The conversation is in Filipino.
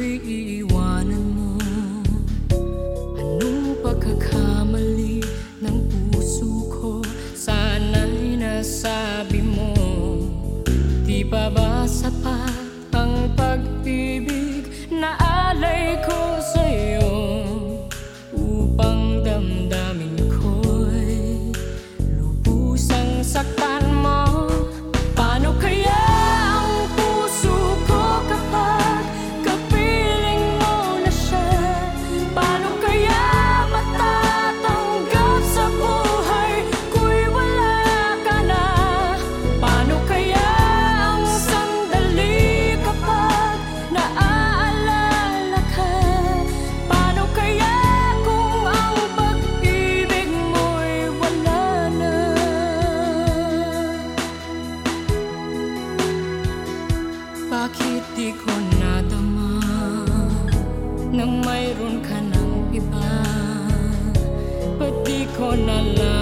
ako'y mo? Anong pagkakamali ng puso ko? Sana'y nasabi mo? Di pa ang pag-ibig na alay ko sa'yo? Upang damdamin ko'y lubusang saktan Bakit di ko nadama Nang mayroon ka ng iba? Ba't di ko nalang